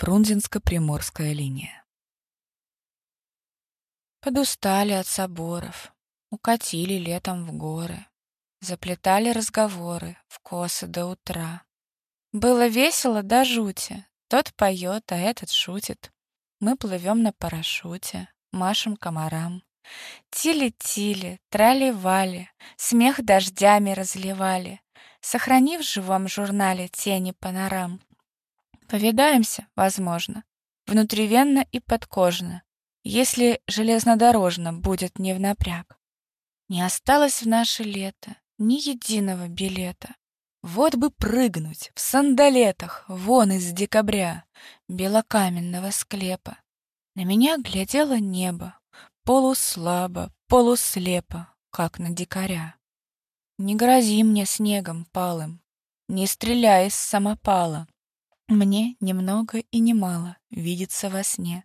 Фрунзенско-Приморская линия. Подустали от соборов, укатили летом в горы, заплетали разговоры в косы до утра. Было весело до жути, тот поет, а этот шутит. Мы плывем на парашюте, машем комарам. Тили-тили, трали-вали, смех дождями разливали, сохранив в живом журнале тени панорам. Повидаемся, возможно, внутривенно и подкожно, если железнодорожно будет не в напряг. Не осталось в наше лето ни единого билета. Вот бы прыгнуть в сандалетах вон из декабря белокаменного склепа. На меня глядело небо, полуслабо, полуслепо, как на дикаря. Не грози мне снегом палым, не стреляй из самопала, мне немного и немало видится во сне.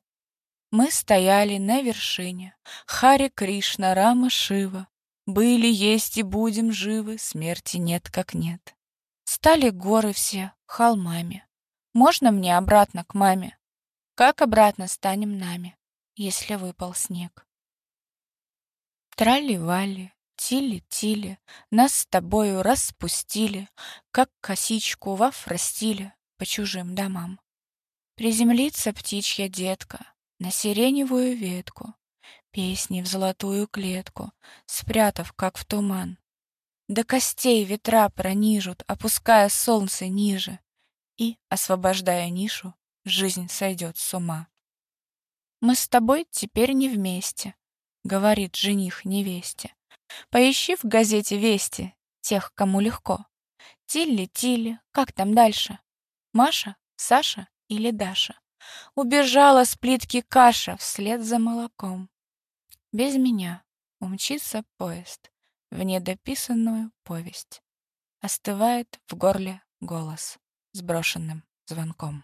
Мы стояли на вершине, Хари Кришна, Рама Шива. Были, есть и будем живы, смерти нет как нет. Стали горы все холмами. Можно мне обратно к маме? Как обратно станем нами, если выпал снег? Трали-вали, тили-тили, Нас с тобою распустили, Как косичку во фрастиле по чужим домам. Приземлится птичья детка на сиреневую ветку, Песни в золотую клетку, спрятав, как в туман. До костей ветра пронижут, опуская солнце ниже, И, освобождая нишу, жизнь сойдет с ума. «Мы с тобой теперь не вместе», — говорит жених невесте. «Поищи в газете вести тех, кому легко. Тилли-тилли, как там дальше? Маша, Саша или Даша. Убежала с плитки каша вслед за молоком. Без меня умчится поезд в недописанную повесть. Остывает в горле голос с брошенным звонком.